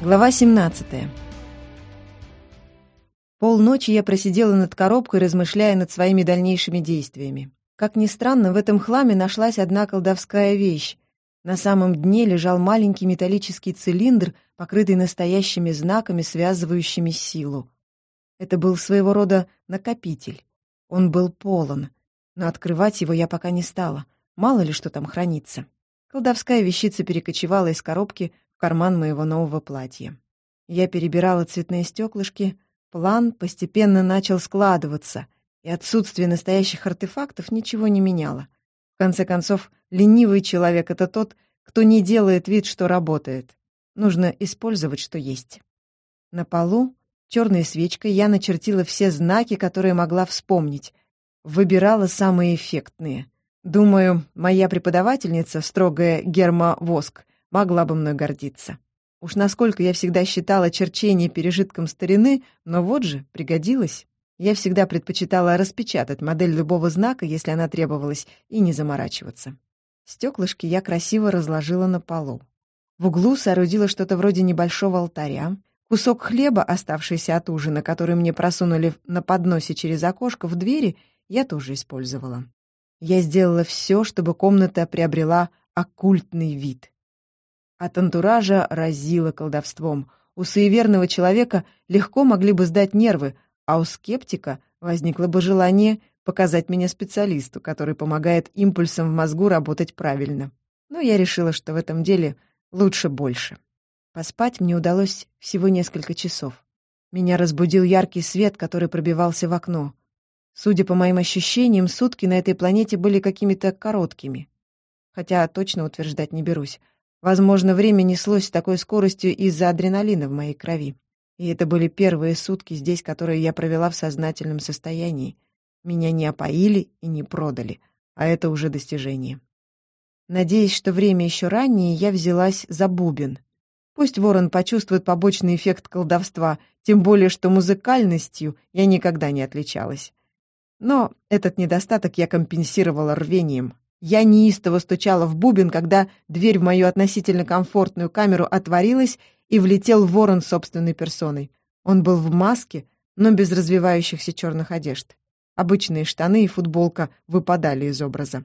Глава 17. Полночи я просидела над коробкой, размышляя над своими дальнейшими действиями. Как ни странно, в этом хламе нашлась одна колдовская вещь. На самом дне лежал маленький металлический цилиндр, покрытый настоящими знаками, связывающими силу. Это был своего рода накопитель. Он был полон, но открывать его я пока не стала. Мало ли что там хранится. Колдовская вещица перекочевала из коробки карман моего нового платья. Я перебирала цветные стеклышки, план постепенно начал складываться, и отсутствие настоящих артефактов ничего не меняло. В конце концов, ленивый человек — это тот, кто не делает вид, что работает. Нужно использовать, что есть. На полу черной свечкой я начертила все знаки, которые могла вспомнить. Выбирала самые эффектные. Думаю, моя преподавательница, строгая Герма Воск, могла бы мной гордиться. Уж насколько я всегда считала черчение пережитком старины, но вот же, пригодилось. Я всегда предпочитала распечатать модель любого знака, если она требовалась, и не заморачиваться. Стеклышки я красиво разложила на полу. В углу соорудила что-то вроде небольшого алтаря. Кусок хлеба, оставшийся от ужина, который мне просунули на подносе через окошко в двери, я тоже использовала. Я сделала все, чтобы комната приобрела оккультный вид. От антуража разило колдовством. У суеверного человека легко могли бы сдать нервы, а у скептика возникло бы желание показать меня специалисту, который помогает импульсам в мозгу работать правильно. Но я решила, что в этом деле лучше больше. Поспать мне удалось всего несколько часов. Меня разбудил яркий свет, который пробивался в окно. Судя по моим ощущениям, сутки на этой планете были какими-то короткими. Хотя точно утверждать не берусь. Возможно, время неслось с такой скоростью из-за адреналина в моей крови. И это были первые сутки здесь, которые я провела в сознательном состоянии. Меня не опоили и не продали, а это уже достижение. Надеясь, что время еще раннее, я взялась за бубен. Пусть ворон почувствует побочный эффект колдовства, тем более, что музыкальностью я никогда не отличалась. Но этот недостаток я компенсировала рвением, я неистово стучала в бубен, когда дверь в мою относительно комфортную камеру отворилась, и влетел ворон собственной персоной. Он был в маске, но без развивающихся черных одежд. Обычные штаны и футболка выпадали из образа.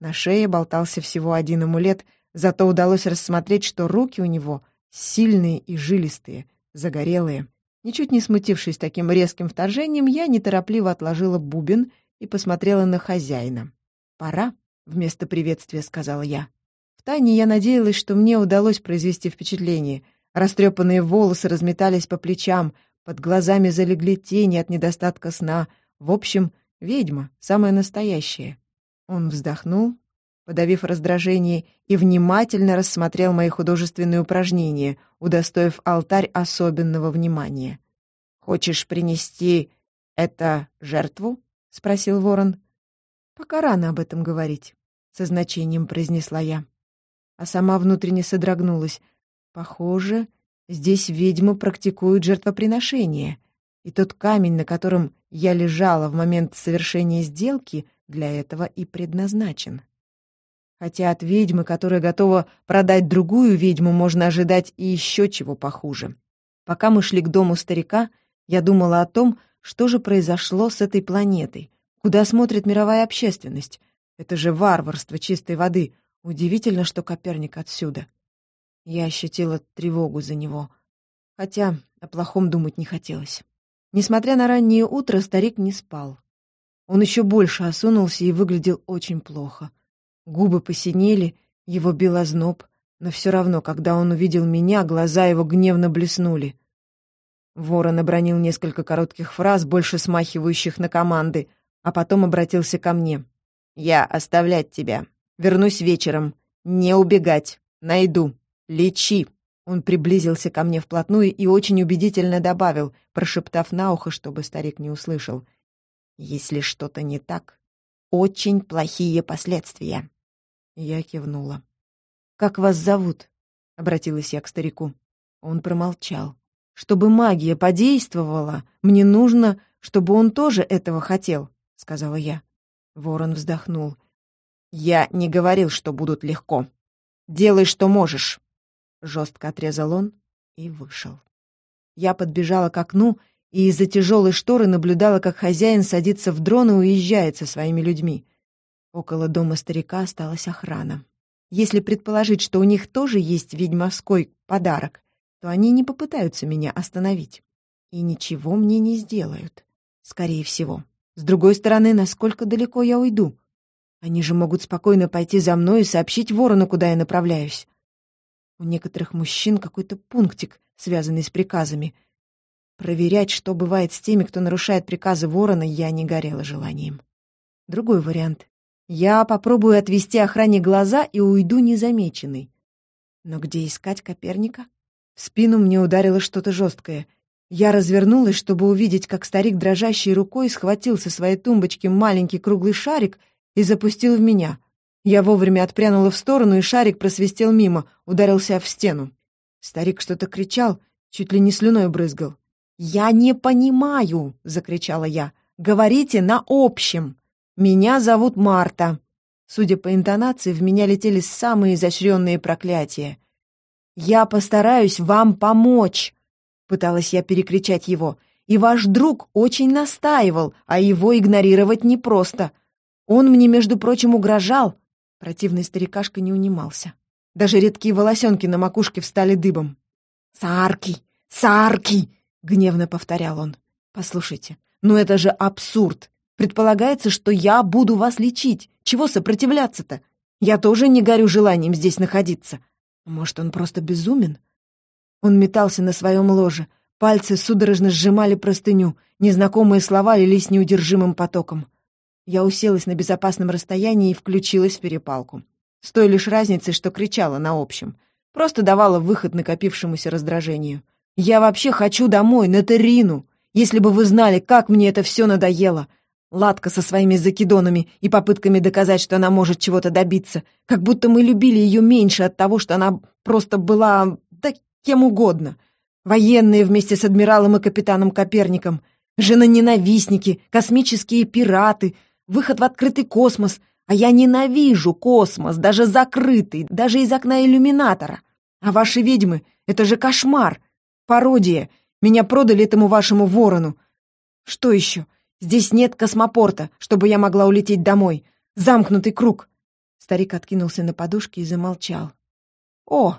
На шее болтался всего один амулет, зато удалось рассмотреть, что руки у него сильные и жилистые, загорелые. Ничуть не смутившись таким резким вторжением, я неторопливо отложила бубен и посмотрела на хозяина. «Пора». — вместо приветствия сказала я. Втайне я надеялась, что мне удалось произвести впечатление. Растрепанные волосы разметались по плечам, под глазами залегли тени от недостатка сна. В общем, ведьма, самая настоящая. Он вздохнул, подавив раздражение, и внимательно рассмотрел мои художественные упражнения, удостоив алтарь особенного внимания. «Хочешь принести это жертву?» — спросил ворон. «Пока рано об этом говорить», — со значением произнесла я. А сама внутренне содрогнулась. «Похоже, здесь ведьмы практикуют жертвоприношение, и тот камень, на котором я лежала в момент совершения сделки, для этого и предназначен». Хотя от ведьмы, которая готова продать другую ведьму, можно ожидать и еще чего похуже. Пока мы шли к дому старика, я думала о том, что же произошло с этой планетой, Куда смотрит мировая общественность? Это же варварство чистой воды. Удивительно, что Коперник отсюда. Я ощутила тревогу за него. Хотя о плохом думать не хотелось. Несмотря на раннее утро, старик не спал. Он еще больше осунулся и выглядел очень плохо. Губы посинели, его бил озноб, но все равно, когда он увидел меня, глаза его гневно блеснули. Ворон обронил несколько коротких фраз, больше смахивающих на команды — а потом обратился ко мне. «Я оставлять тебя. Вернусь вечером. Не убегать. Найду. Лечи». Он приблизился ко мне вплотную и очень убедительно добавил, прошептав на ухо, чтобы старик не услышал. «Если что-то не так, очень плохие последствия». Я кивнула. «Как вас зовут?» — обратилась я к старику. Он промолчал. «Чтобы магия подействовала, мне нужно, чтобы он тоже этого хотел сказала я. Ворон вздохнул. «Я не говорил, что будут легко. Делай, что можешь!» Жестко отрезал он и вышел. Я подбежала к окну и из-за тяжелой шторы наблюдала, как хозяин садится в дрон и уезжает со своими людьми. Около дома старика осталась охрана. Если предположить, что у них тоже есть ведьмовской подарок, то они не попытаются меня остановить. И ничего мне не сделают, скорее всего. С другой стороны, насколько далеко я уйду? Они же могут спокойно пойти за мной и сообщить ворону, куда я направляюсь. У некоторых мужчин какой-то пунктик, связанный с приказами. Проверять, что бывает с теми, кто нарушает приказы ворона, я не горела желанием. Другой вариант. Я попробую отвести охране глаза и уйду незамеченной. Но где искать Коперника? В спину мне ударило что-то жесткое — я развернулась, чтобы увидеть, как старик дрожащей рукой схватил со своей тумбочки маленький круглый шарик и запустил в меня. Я вовремя отпрянула в сторону, и шарик просвистел мимо, ударился в стену. Старик что-то кричал, чуть ли не слюной брызгал. «Я не понимаю!» — закричала я. «Говорите на общем! Меня зовут Марта!» Судя по интонации, в меня летели самые изощренные проклятия. «Я постараюсь вам помочь!» Пыталась я перекричать его. «И ваш друг очень настаивал, а его игнорировать непросто. Он мне, между прочим, угрожал». Противный старикашка не унимался. Даже редкие волосенки на макушке встали дыбом. «Сарки! Сарки!» — гневно повторял он. «Послушайте, ну это же абсурд! Предполагается, что я буду вас лечить. Чего сопротивляться-то? Я тоже не горю желанием здесь находиться. Может, он просто безумен? Он метался на своем ложе. Пальцы судорожно сжимали простыню. Незнакомые слова лились неудержимым потоком. Я уселась на безопасном расстоянии и включилась в перепалку. С той лишь разницей, что кричала на общем. Просто давала выход накопившемуся раздражению. «Я вообще хочу домой, на Террину! Если бы вы знали, как мне это все надоело!» Ладка со своими закидонами и попытками доказать, что она может чего-то добиться. Как будто мы любили ее меньше от того, что она просто была кем угодно. Военные вместе с адмиралом и капитаном Коперником, женоненавистники, космические пираты, выход в открытый космос. А я ненавижу космос, даже закрытый, даже из окна иллюминатора. А ваши ведьмы — это же кошмар, пародия. Меня продали этому вашему ворону. Что еще? Здесь нет космопорта, чтобы я могла улететь домой. Замкнутый круг. Старик откинулся на подушке и замолчал. О,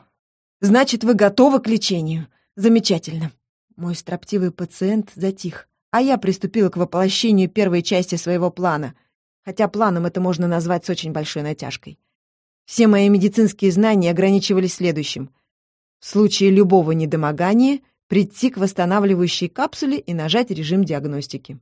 Значит, вы готовы к лечению. Замечательно. Мой строптивый пациент затих, а я приступила к воплощению первой части своего плана, хотя планом это можно назвать с очень большой натяжкой. Все мои медицинские знания ограничивались следующим. В случае любого недомогания прийти к восстанавливающей капсуле и нажать режим диагностики.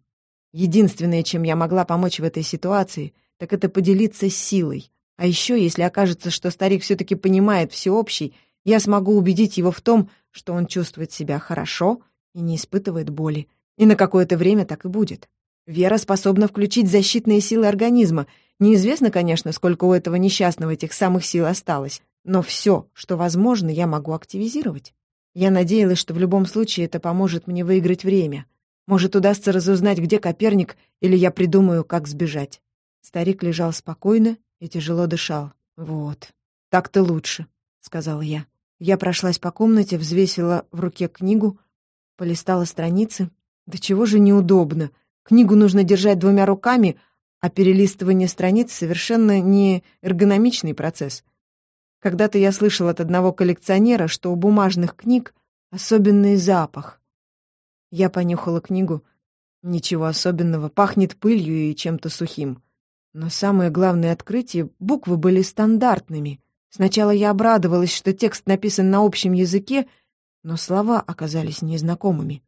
Единственное, чем я могла помочь в этой ситуации, так это поделиться силой. А еще, если окажется, что старик все-таки понимает всеобщий, я смогу убедить его в том, что он чувствует себя хорошо и не испытывает боли. И на какое-то время так и будет. Вера способна включить защитные силы организма. Неизвестно, конечно, сколько у этого несчастного этих самых сил осталось, но все, что возможно, я могу активизировать. Я надеялась, что в любом случае это поможет мне выиграть время. Может, удастся разузнать, где Коперник, или я придумаю, как сбежать. Старик лежал спокойно и тяжело дышал. «Вот, так-то лучше», — сказала я. Я прошлась по комнате, взвесила в руке книгу, полистала страницы. Да чего же неудобно. Книгу нужно держать двумя руками, а перелистывание страниц совершенно не эргономичный процесс. Когда-то я слышал от одного коллекционера, что у бумажных книг особенный запах. Я понюхала книгу. Ничего особенного, пахнет пылью и чем-то сухим. Но самое главное открытие — буквы были стандартными — Сначала я обрадовалась, что текст написан на общем языке, но слова оказались незнакомыми.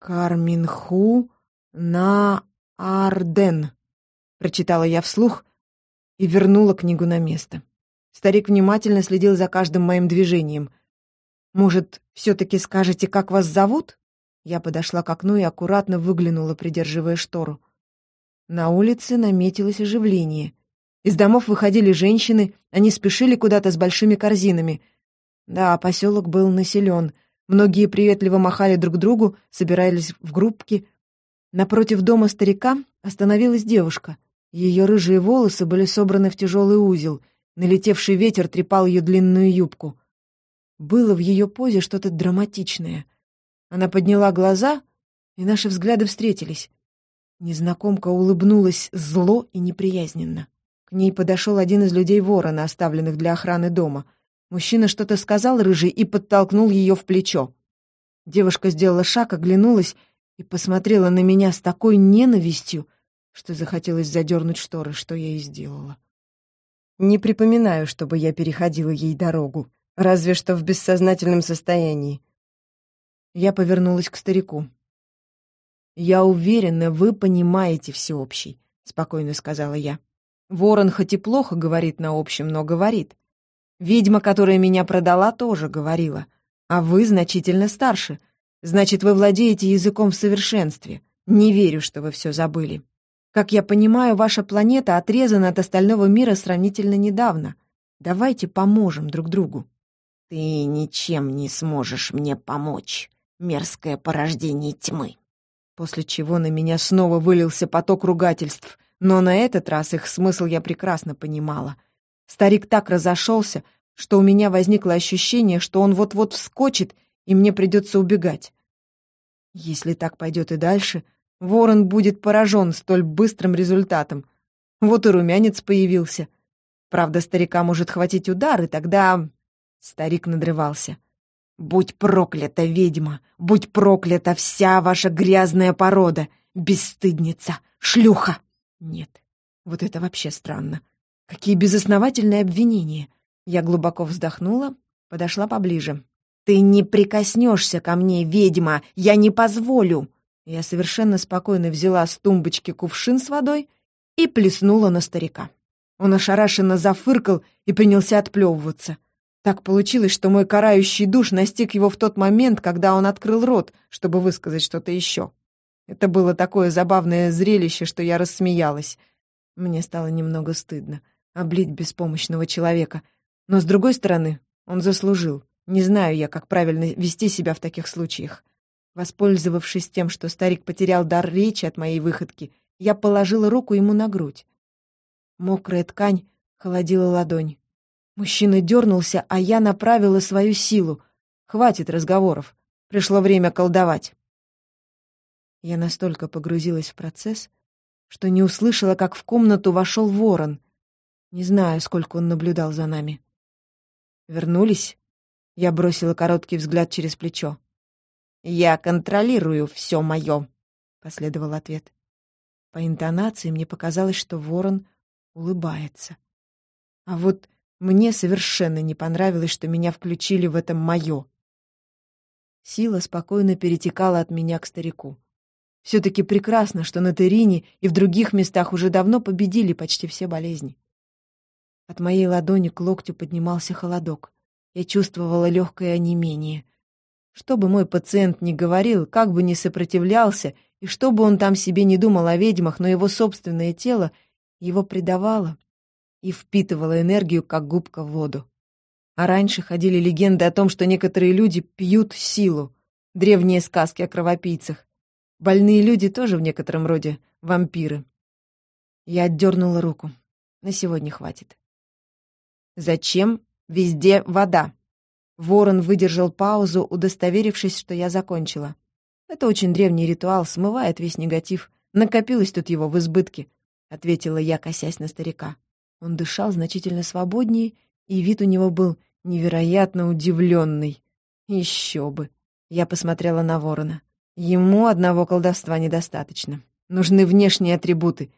«Карминху на Арден», — прочитала я вслух и вернула книгу на место. Старик внимательно следил за каждым моим движением. «Может, все-таки скажете, как вас зовут?» Я подошла к окну и аккуратно выглянула, придерживая штору. На улице наметилось оживление. Из домов выходили женщины, они спешили куда-то с большими корзинами. Да, поселок был населен. Многие приветливо махали друг другу, собирались в группки. Напротив дома старика остановилась девушка. Ее рыжие волосы были собраны в тяжелый узел. Налетевший ветер трепал ее длинную юбку. Было в ее позе что-то драматичное. Она подняла глаза, и наши взгляды встретились. Незнакомка улыбнулась зло и неприязненно. К ней подошел один из людей ворона, оставленных для охраны дома. Мужчина что-то сказал рыжий и подтолкнул ее в плечо. Девушка сделала шаг, оглянулась и посмотрела на меня с такой ненавистью, что захотелось задернуть шторы, что я и сделала. Не припоминаю, чтобы я переходила ей дорогу, разве что в бессознательном состоянии. Я повернулась к старику. «Я уверена, вы понимаете всеобщий», — спокойно сказала я. «Ворон хоть и плохо говорит на общем, но говорит. Ведьма, которая меня продала, тоже говорила. А вы значительно старше. Значит, вы владеете языком в совершенстве. Не верю, что вы все забыли. Как я понимаю, ваша планета отрезана от остального мира сравнительно недавно. Давайте поможем друг другу». «Ты ничем не сможешь мне помочь, мерзкое порождение тьмы», после чего на меня снова вылился поток ругательств, но на этот раз их смысл я прекрасно понимала. Старик так разошелся, что у меня возникло ощущение, что он вот-вот вскочит, и мне придется убегать. Если так пойдет и дальше, Ворон будет поражен столь быстрым результатом. Вот и румянец появился. Правда, старика может хватить удар, и тогда... Старик надрывался. Будь проклята, ведьма! Будь проклята вся ваша грязная порода! Бесстыдница! Шлюха! Нет, вот это вообще странно. Какие безосновательные обвинения! Я глубоко вздохнула, подошла поближе. «Ты не прикоснешься ко мне, ведьма! Я не позволю!» Я совершенно спокойно взяла с тумбочки кувшин с водой и плеснула на старика. Он ошарашенно зафыркал и принялся отплевываться. Так получилось, что мой карающий душ настиг его в тот момент, когда он открыл рот, чтобы высказать что-то еще. Это было такое забавное зрелище, что я рассмеялась. Мне стало немного стыдно облить беспомощного человека. Но, с другой стороны, он заслужил. Не знаю я, как правильно вести себя в таких случаях. Воспользовавшись тем, что старик потерял дар речи от моей выходки, я положила руку ему на грудь. Мокрая ткань холодила ладонь. Мужчина дернулся, а я направила свою силу. Хватит разговоров. Пришло время колдовать. Я настолько погрузилась в процесс, что не услышала, как в комнату вошел ворон. Не знаю, сколько он наблюдал за нами. Вернулись? Я бросила короткий взгляд через плечо. «Я контролирую все мое», — последовал ответ. По интонации мне показалось, что ворон улыбается. А вот мне совершенно не понравилось, что меня включили в это мое. Сила спокойно перетекала от меня к старику. Все-таки прекрасно, что на Терине и в других местах уже давно победили почти все болезни. От моей ладони к локтю поднимался холодок. Я чувствовала легкое онемение. Что бы мой пациент ни говорил, как бы ни сопротивлялся, и что бы он там себе не думал о ведьмах, но его собственное тело его предавало и впитывала энергию, как губка в воду. А раньше ходили легенды о том, что некоторые люди пьют силу. Древние сказки о кровопийцах. Больные люди тоже в некотором роде вампиры. Я отдернула руку. На сегодня хватит. Зачем везде вода? Ворон выдержал паузу, удостоверившись, что я закончила. Это очень древний ритуал, смывает весь негатив. Накопилось тут его в избытке, — ответила я, косясь на старика. Он дышал значительно свободнее, и вид у него был невероятно удивленный. Еще бы. Я посмотрела на ворона. Ему одного колдовства недостаточно. Нужны внешние атрибуты.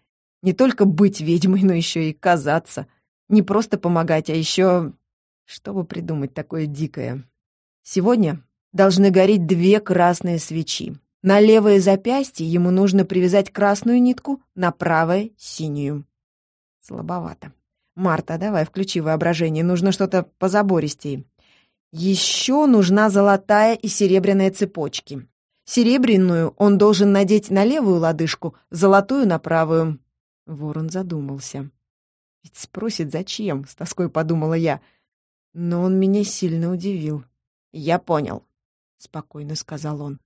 Не только быть ведьмой, но еще и казаться. Не просто помогать, а еще... Чтобы придумать такое дикое. Сегодня должны гореть две красные свечи. На левое запястье ему нужно привязать красную нитку, на правое — синюю. Слабовато. Марта, давай, включи воображение, нужно что-то позабористее. Еще нужна золотая и серебряная цепочки. Серебряную он должен надеть на левую лодыжку, золотую на правую. Ворон задумался. Ведь спросит, зачем, с тоской подумала я. Но он меня сильно удивил. Я понял, спокойно сказал он.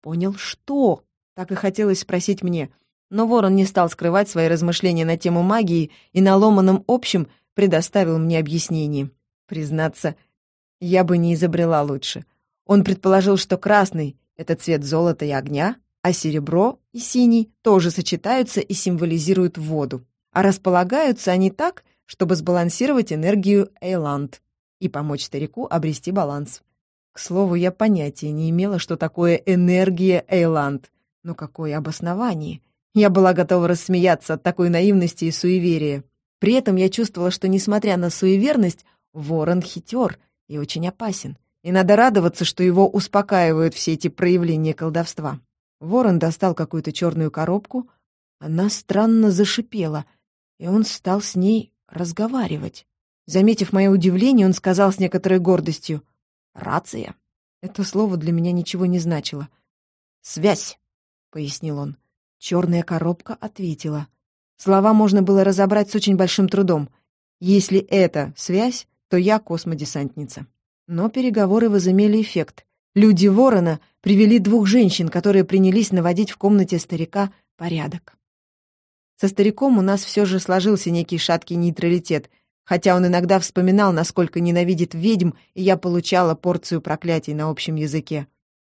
Понял что? Так и хотелось спросить мне. Но Ворон не стал скрывать свои размышления на тему магии и на ломаном общем предоставил мне объяснение. Признаться, Я бы не изобрела лучше. Он предположил, что красный — это цвет золота и огня, а серебро и синий тоже сочетаются и символизируют воду. А располагаются они так, чтобы сбалансировать энергию Эйланд и помочь старику обрести баланс. К слову, я понятия не имела, что такое энергия Эйланд. Но какое обоснование? Я была готова рассмеяться от такой наивности и суеверия. При этом я чувствовала, что, несмотря на суеверность, ворон хитер и очень опасен. И надо радоваться, что его успокаивают все эти проявления колдовства. Ворон достал какую-то черную коробку. Она странно зашипела, и он стал с ней разговаривать. Заметив мое удивление, он сказал с некоторой гордостью «Рация». Это слово для меня ничего не значило. «Связь», — пояснил он. Черная коробка ответила. Слова можно было разобрать с очень большим трудом. Если это связь, то я космодесантница. Но переговоры возымели эффект. Люди Ворона привели двух женщин, которые принялись наводить в комнате старика порядок. Со стариком у нас все же сложился некий шаткий нейтралитет, хотя он иногда вспоминал, насколько ненавидит ведьм, и я получала порцию проклятий на общем языке.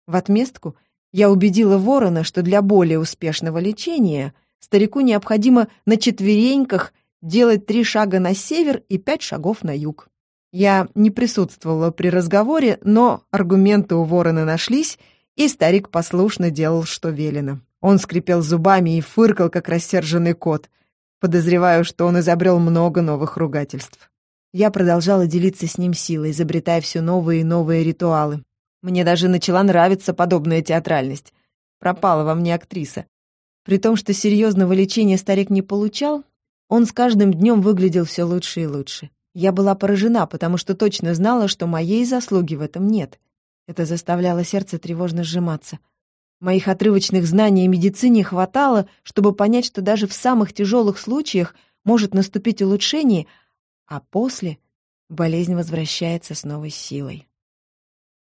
В отместку я убедила Ворона, что для более успешного лечения старику необходимо на четвереньках делать три шага на север и пять шагов на юг. Я не присутствовала при разговоре, но аргументы у Ворона нашлись, и старик послушно делал, что велено. Он скрипел зубами и фыркал, как рассерженный кот. Подозреваю, что он изобрел много новых ругательств. Я продолжала делиться с ним силой, изобретая все новые и новые ритуалы. Мне даже начала нравиться подобная театральность. Пропала во мне актриса. При том, что серьезного лечения старик не получал, он с каждым днем выглядел все лучше и лучше. Я была поражена, потому что точно знала, что моей заслуги в этом нет. Это заставляло сердце тревожно сжиматься. Моих отрывочных знаний о медицине хватало, чтобы понять, что даже в самых тяжелых случаях может наступить улучшение, а после болезнь возвращается с новой силой.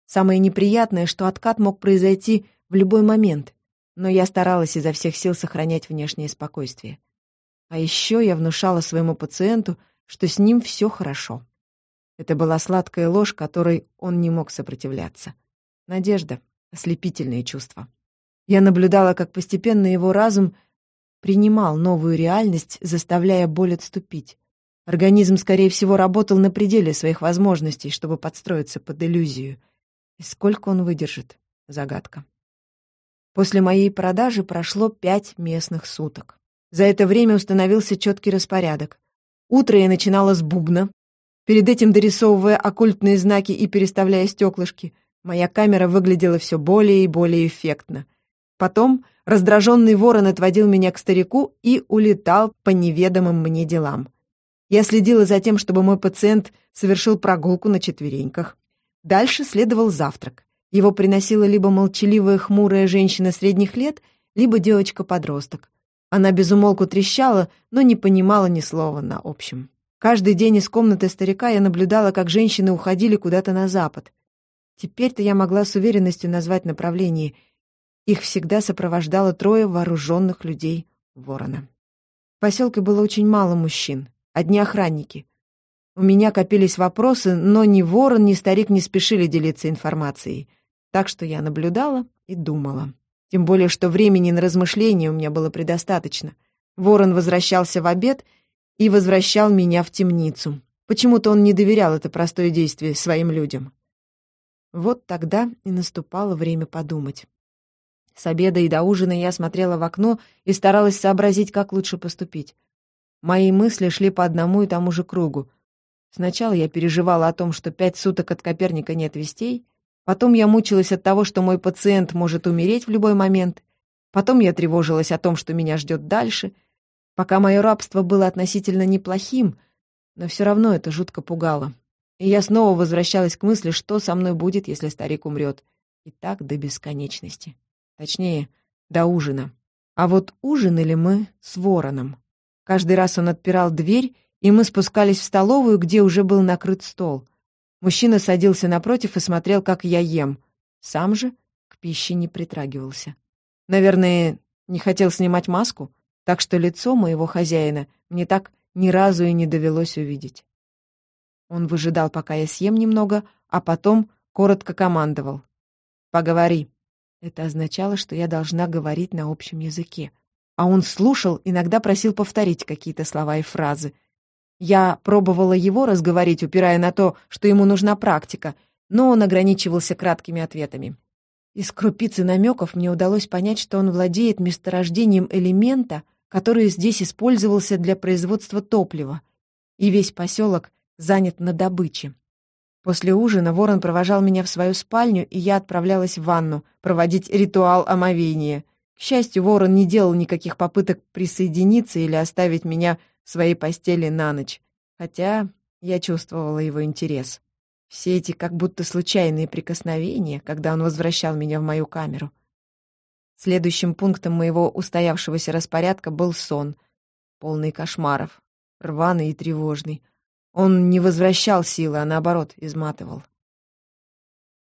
Самое неприятное, что откат мог произойти в любой момент, но я старалась изо всех сил сохранять внешнее спокойствие. А еще я внушала своему пациенту, что с ним все хорошо. Это была сладкая ложь, которой он не мог сопротивляться. Надежда, ослепительные чувства. Я наблюдала, как постепенно его разум принимал новую реальность, заставляя боль отступить. Организм, скорее всего, работал на пределе своих возможностей, чтобы подстроиться под иллюзию — и сколько он выдержит? Загадка. После моей продажи прошло пять местных суток. За это время установился четкий распорядок. Утро я начинала с бубна, перед этим дорисовывая оккультные знаки и переставляя стеклышки. Моя камера выглядела все более и более эффектно. Потом раздраженный ворон отводил меня к старику и улетал по неведомым мне делам. Я следила за тем, чтобы мой пациент совершил прогулку на четвереньках. Дальше следовал завтрак. Его приносила либо молчаливая хмурая женщина средних лет, либо девочка-подросток. Она безумолку трещала, но не понимала ни слова на общем. Каждый день из комнаты старика я наблюдала, как женщины уходили куда-то на запад. Теперь-то я могла с уверенностью назвать направление. Их всегда сопровождало трое вооруженных людей ворона. В поселке было очень мало мужчин, одни охранники. У меня копились вопросы, но ни ворон, ни старик не спешили делиться информацией. Так что я наблюдала и думала. Тем более, что времени на размышления у меня было предостаточно. Ворон возвращался в обед и возвращал меня в темницу. Почему-то он не доверял это простое действие своим людям. Вот тогда и наступало время подумать. С обеда и до ужина я смотрела в окно и старалась сообразить, как лучше поступить. Мои мысли шли по одному и тому же кругу. Сначала я переживала о том, что пять суток от Коперника нет вестей, потом я мучилась от того, что мой пациент может умереть в любой момент, потом я тревожилась о том, что меня ждет дальше, пока мое рабство было относительно неплохим, но все равно это жутко пугало. И я снова возвращалась к мысли, что со мной будет, если старик умрет. И так до бесконечности. Точнее, до ужина. А вот ужинали мы с вороном. Каждый раз он отпирал дверь и мы спускались в столовую, где уже был накрыт стол. Мужчина садился напротив и смотрел, как я ем. Сам же к пище не притрагивался. Наверное, не хотел снимать маску, так что лицо моего хозяина мне так ни разу и не довелось увидеть. Он выжидал, пока я съем немного, а потом коротко командовал. «Поговори». Это означало, что я должна говорить на общем языке. А он слушал, иногда просил повторить какие-то слова и фразы. Я пробовала его разговорить, упирая на то, что ему нужна практика, но он ограничивался краткими ответами. Из крупицы намеков мне удалось понять, что он владеет месторождением элемента, который здесь использовался для производства топлива, и весь поселок занят на добыче. После ужина ворон провожал меня в свою спальню, и я отправлялась в ванну проводить ритуал омовения. К счастью, ворон не делал никаких попыток присоединиться или оставить меня своей постели на ночь, хотя я чувствовала его интерес. Все эти как будто случайные прикосновения, когда он возвращал меня в мою камеру. Следующим пунктом моего устоявшегося распорядка был сон, полный кошмаров, рваный и тревожный. Он не возвращал силы, а наоборот, изматывал.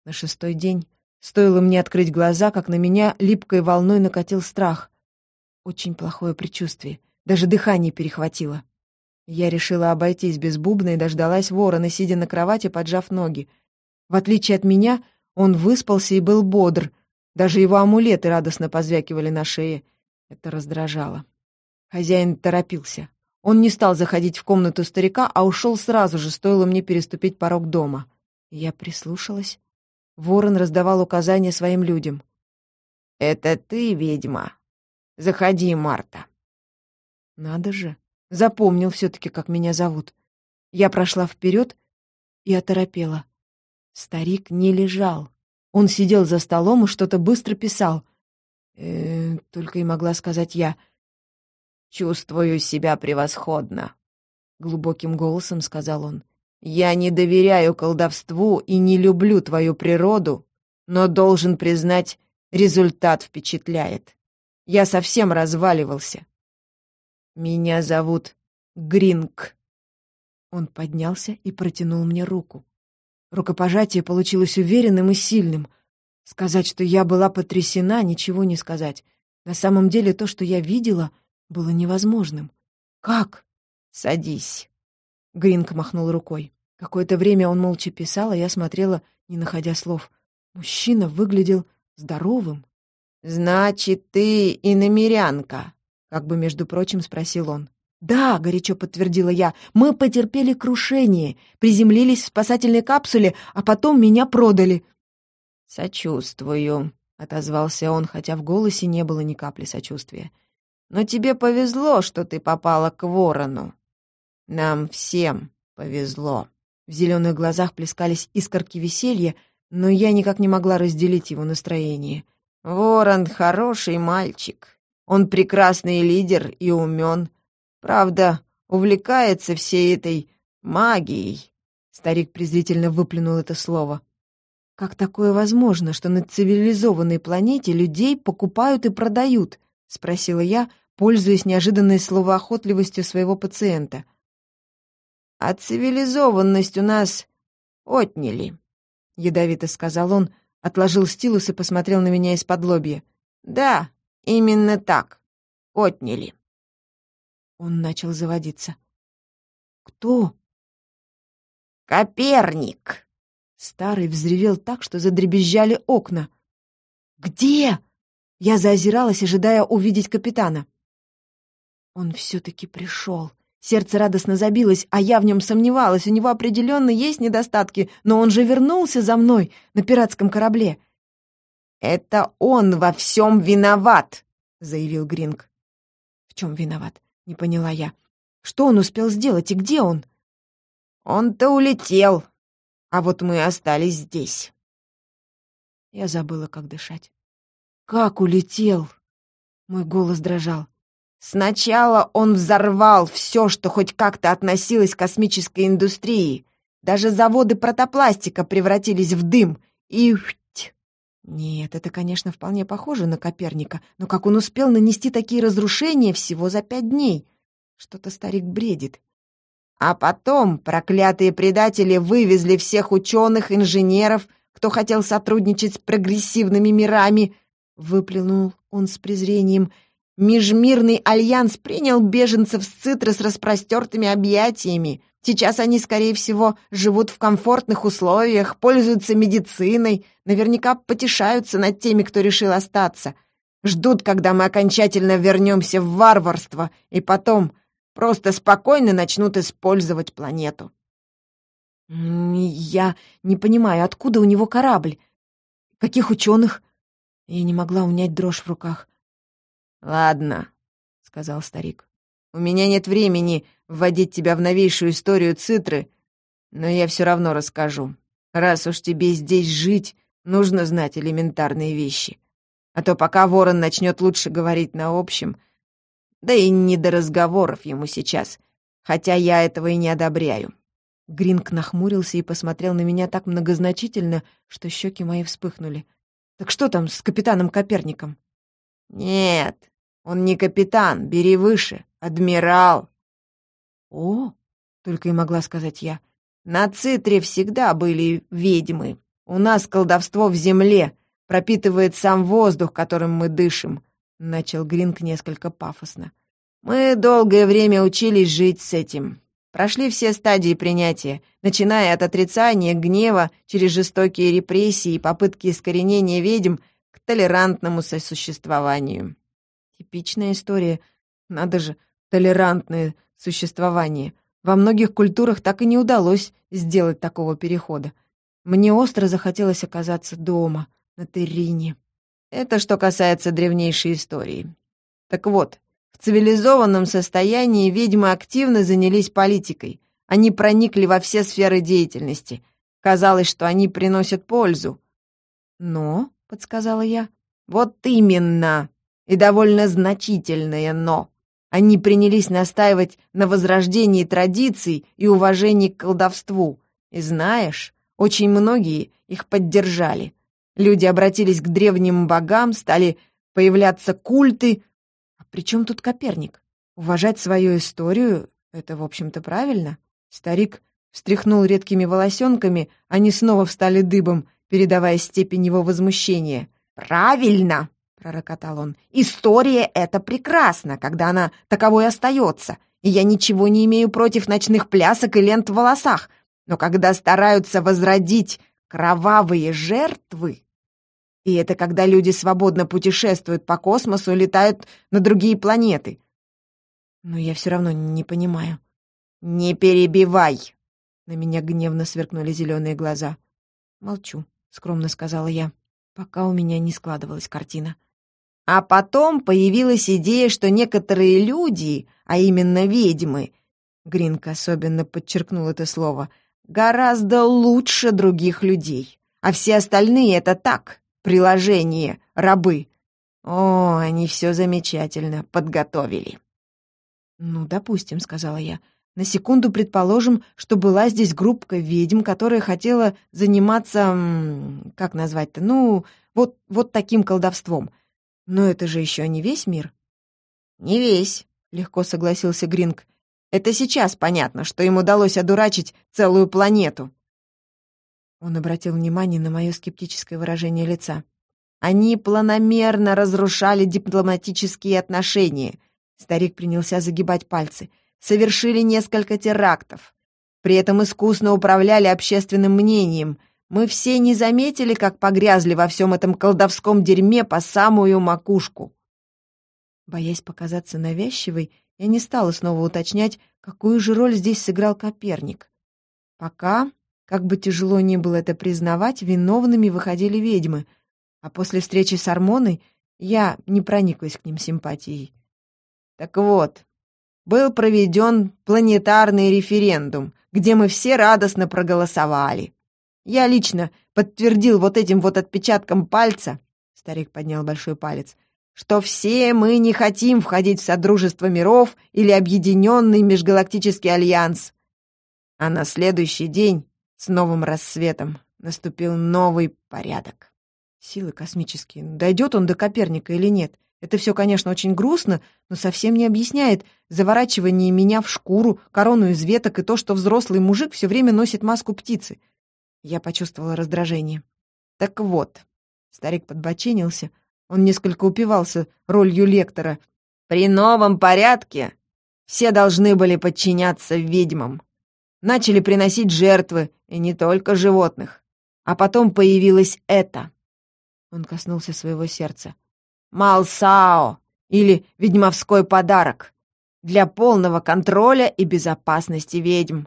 На шестой день стоило мне открыть глаза, как на меня липкой волной накатил страх. Очень плохое предчувствие, даже дыхание перехватило. Я решила обойтись без бубна и дождалась ворона, сидя на кровати, поджав ноги. В отличие от меня, он выспался и был бодр. Даже его амулеты радостно позвякивали на шее. Это раздражало. Хозяин торопился. Он не стал заходить в комнату старика, а ушел сразу же, стоило мне переступить порог дома. Я прислушалась. Ворон раздавал указания своим людям. «Это ты, ведьма? Заходи, Марта». Надо же. Запомнил все-таки, как меня зовут. Я прошла вперед и оторопела. Старик не лежал. Он сидел за столом и что-то быстро писал. Э, только и могла сказать я. «Чувствую себя превосходно», — глубоким голосом сказал он. «Я не доверяю колдовству и не люблю твою природу, но должен признать, результат впечатляет. Я совсем разваливался. «Меня зовут Гринг». Он поднялся и протянул мне руку. Рукопожатие получилось уверенным и сильным. Сказать, что я была потрясена, ничего не сказать. На самом деле то, что я видела, было невозможным. «Как?» «Садись». Гринг махнул рукой. Какое-то время он молча писал, а я смотрела, не находя слов. Мужчина выглядел здоровым. «Значит, ты иномерянка», как бы, между прочим, спросил он. «Да», — горячо подтвердила я, — «мы потерпели крушение, приземлились в спасательной капсуле, а потом меня продали». «Сочувствую», — отозвался он, хотя в голосе не было ни капли сочувствия. «Но тебе повезло, что ты попала к ворону. Нам всем повезло». В зеленых глазах плескались искорки веселья, но я никак не могла разделить его настроение. «Ворон — хороший мальчик, он прекрасный лидер и умен. Правда, увлекается всей этой магией. Старик презрительно выплюнул это слово. «Как такое возможно, что на цивилизованной планете людей покупают и продают?» — спросила я, пользуясь неожиданной словоохотливостью своего пациента. «А цивилизованность у нас отняли», — ядовито сказал он, отложил стилус и посмотрел на меня из-под лобья. «Да, Именно так. Отняли. Он начал заводиться. Кто? Коперник. Старый взревел так, что задребезжали окна. Где? Я заозиралась, ожидая увидеть капитана. Он все-таки пришел. Сердце радостно забилось, а я в нем сомневалась. У него определенно есть недостатки, но он же вернулся за мной на пиратском корабле. «Это он во всем виноват!» — заявил Гринг. «В чем виноват?» — не поняла я. «Что он успел сделать и где он?» «Он-то улетел, а вот мы остались здесь». Я забыла, как дышать. «Как улетел?» Мой голос дрожал. «Сначала он взорвал все, что хоть как-то относилось к космической индустрии. Даже заводы протопластика превратились в дым, и нет, это, конечно, вполне похоже на Коперника, но как он успел нанести такие разрушения всего за пять дней? Что-то старик бредит. А потом проклятые предатели вывезли всех ученых, инженеров, кто хотел сотрудничать с прогрессивными мирами, выплюнул он с презрением. Межмирный альянс принял беженцев с Цитры с распростертыми объятиями. Сейчас они, скорее всего, живут в комфортных условиях, пользуются медициной, наверняка потешаются над теми, кто решил остаться. Ждут, когда мы окончательно вернемся в варварство, и потом просто спокойно начнут использовать планету. «Я не понимаю, откуда у него корабль? Каких ученых?» Я не могла унять дрожь в руках. «Ладно», — сказал старик. «У меня нет времени вводить тебя в новейшую историю Цитры, но я все равно расскажу. Раз уж тебе здесь жить, нужно знать элементарные вещи. А то пока ворон начнет лучше говорить на общем, да и не до разговоров ему сейчас, хотя я этого и не одобряю». Гринк нахмурился и посмотрел на меня так многозначительно, что щеки мои вспыхнули. «Так что там с капитаном Коперником?» «Нет, он не капитан, бери выше, адмирал». «О!» — только и могла сказать я. «На Цитре всегда были ведьмы. У нас колдовство в земле, пропитывает сам воздух, которым мы дышим», — начал Гринк несколько пафосно. «Мы долгое время учились жить с этим. Прошли все стадии принятия, начиная от отрицания, гнева, через жестокие репрессии и попытки искоренения ведьм к толерантному сосуществованию. Типичная история. Надо же, толерантное существование. Во многих культурах так и не удалось сделать такого перехода. Мне остро захотелось оказаться дома, на Террине. Это что касается древнейшей истории. Так вот, в цивилизованном состоянии ведьмы активно занялись политикой. Они проникли во все сферы деятельности. Казалось, что они приносят пользу. «Но», — подсказала я, — «вот именно, и довольно значительное «но». Они принялись настаивать на возрождении традиций и уважении к колдовству. И знаешь, очень многие их поддержали. Люди обратились к древним богам, стали появляться культы, причем тут Коперник? Уважать свою историю — это, в общем-то, правильно. Старик встряхнул редкими волосенками, они снова встали дыбом, передавая степень его возмущения. «Правильно!» — пророкотал он. «История — это прекрасно, когда она таковой остается, и я ничего не имею против ночных плясок и лент в волосах, но когда стараются возродить кровавые жертвы, и это когда люди свободно путешествуют по космосу и летают на другие планеты. Но я все равно не понимаю. «Не перебивай!» На меня гневно сверкнули зеленые глаза. «Молчу», — скромно сказала я, пока у меня не складывалась картина. А потом появилась идея, что некоторые люди, а именно ведьмы, Гринк особенно подчеркнул это слово, гораздо лучше других людей, а все остальные — это так, приложение, рабы. О, они все замечательно подготовили. «Ну, допустим», — сказала я. «На секунду предположим, что была здесь группка ведьм, которая хотела заниматься... Как назвать-то? Ну, вот, вот таким колдовством. Но это же еще не весь мир». «Не весь», — легко согласился Гринг. «Это сейчас понятно, что им удалось одурачить целую планету. Он обратил внимание на мое скептическое выражение лица. «Они планомерно разрушали дипломатические отношения». Старик принялся загибать пальцы. «Совершили несколько терактов. При этом искусно управляли общественным мнением. Мы все не заметили, как погрязли во всем этом колдовском дерьме по самую макушку». Боясь показаться навязчивой, я не стала снова уточнять, какую же роль здесь сыграл Коперник. Пока как бы тяжело ни было это признавать, виновными выходили ведьмы, а после встречи с Армоной я не прониклась к ним симпатией. Так вот, был проведен планетарный референдум, где мы все радостно проголосовали. Я лично подтвердил вот этим вот отпечатком пальца, старик поднял большой палец, что все мы не хотим входить в Содружество миров или Объединенный Межгалактический Альянс. А на следующий день с новым рассветом наступил новый порядок. Силы космические. Дойдет он до Коперника или нет? Это все, конечно, очень грустно, но совсем не объясняет заворачивание меня в шкуру, корону из веток и то, что взрослый мужик все время носит маску птицы. Я почувствовала раздражение. Так вот, старик подбоченился, он несколько упивался ролью лектора. При новом порядке все должны были подчиняться ведьмам. начали приносить жертвы, и не только животных. А потом появилось это. Он коснулся своего сердца. Малсао, или ведьмовской подарок. Для полного контроля и безопасности ведьм.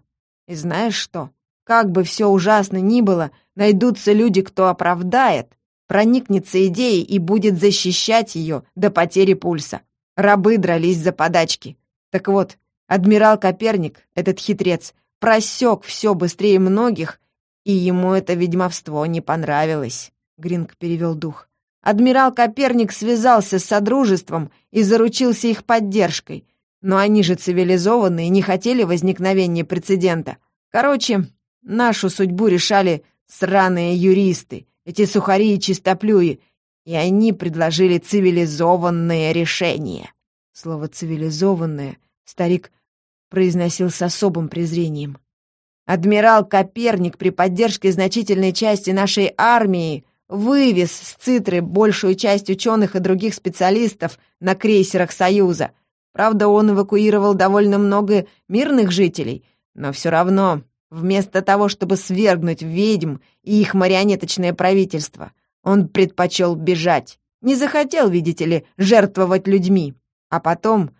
И знаешь что? Как бы все ужасно ни было, найдутся люди, кто оправдает, проникнется идеей и будет защищать ее до потери пульса. Рабы дрались за подачки. Так вот, адмирал Коперник, этот хитрец, просек все быстрее многих, и ему это ведьмовство не понравилось. Гринг перевел дух. Адмирал Коперник связался с Содружеством и заручился их поддержкой. Но они же цивилизованные, не хотели возникновения прецедента. Короче, нашу судьбу решали сраные юристы, эти сухари и чистоплюи, и они предложили цивилизованное решение. Слово «цивилизованное» старик произносил с особым презрением. Адмирал Коперник при поддержке значительной части нашей армии вывез с Цитры большую часть ученых и других специалистов на крейсерах Союза. Правда, он эвакуировал довольно много мирных жителей, но все равно, вместо того, чтобы свергнуть ведьм и их марионеточное правительство, он предпочел бежать. Не захотел, видите ли, жертвовать людьми. А потом,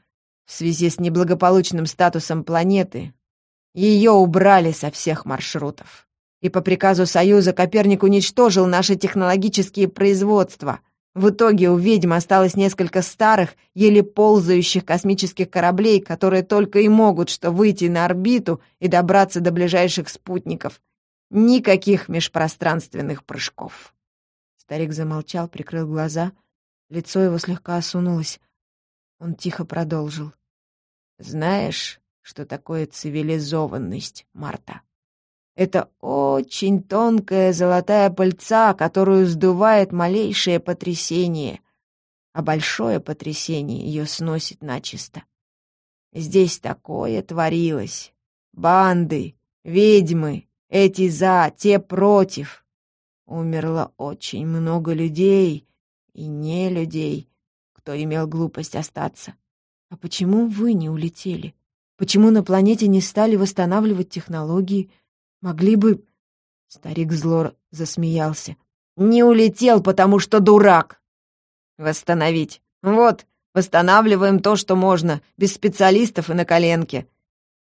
в связи с неблагополучным статусом планеты, ее убрали со всех маршрутов. И по приказу Союза Коперник уничтожил наши технологические производства. В итоге у ведьм осталось несколько старых, еле ползающих космических кораблей, которые только и могут что выйти на орбиту и добраться до ближайших спутников. Никаких межпространственных прыжков. Старик замолчал, прикрыл глаза. Лицо его слегка осунулось. Он тихо продолжил. «Знаешь, что такое цивилизованность, Марта?» Это очень тонкая золотая пыльца, которую сдувает малейшее потрясение, а большое потрясение ее сносит начисто. Здесь такое творилось. Банды, ведьмы, эти за, те против. Умерло очень много людей и не людей, кто имел глупость остаться. А почему вы не улетели? Почему на планете не стали восстанавливать технологии, Могли бы...» Старик зло засмеялся. «Не улетел, потому что дурак!» «Восстановить. Вот, восстанавливаем то, что можно, без специалистов и на коленке.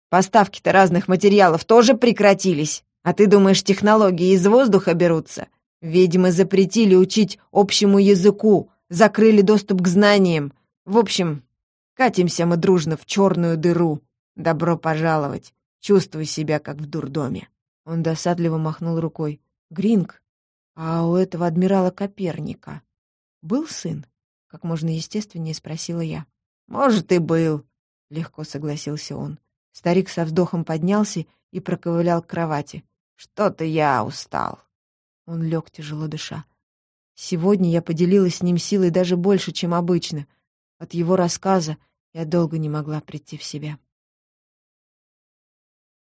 Поставки-то разных материалов тоже прекратились. А ты думаешь, технологии из воздуха берутся? Ведьмы запретили учить общему языку, закрыли доступ к знаниям. В общем, катимся мы дружно в черную дыру. Добро пожаловать. Чувствуй себя, как в дурдоме. Он досадливо махнул рукой. «Гринг, а у этого адмирала Коперника был сын?» Как можно естественнее спросила я. «Может, и был», — легко согласился он. Старик со вздохом поднялся и проковылял к кровати. «Что-то я устал». Он лег, тяжело дыша. Сегодня я поделилась с ним силой даже больше, чем обычно. От его рассказа я долго не могла прийти в себя.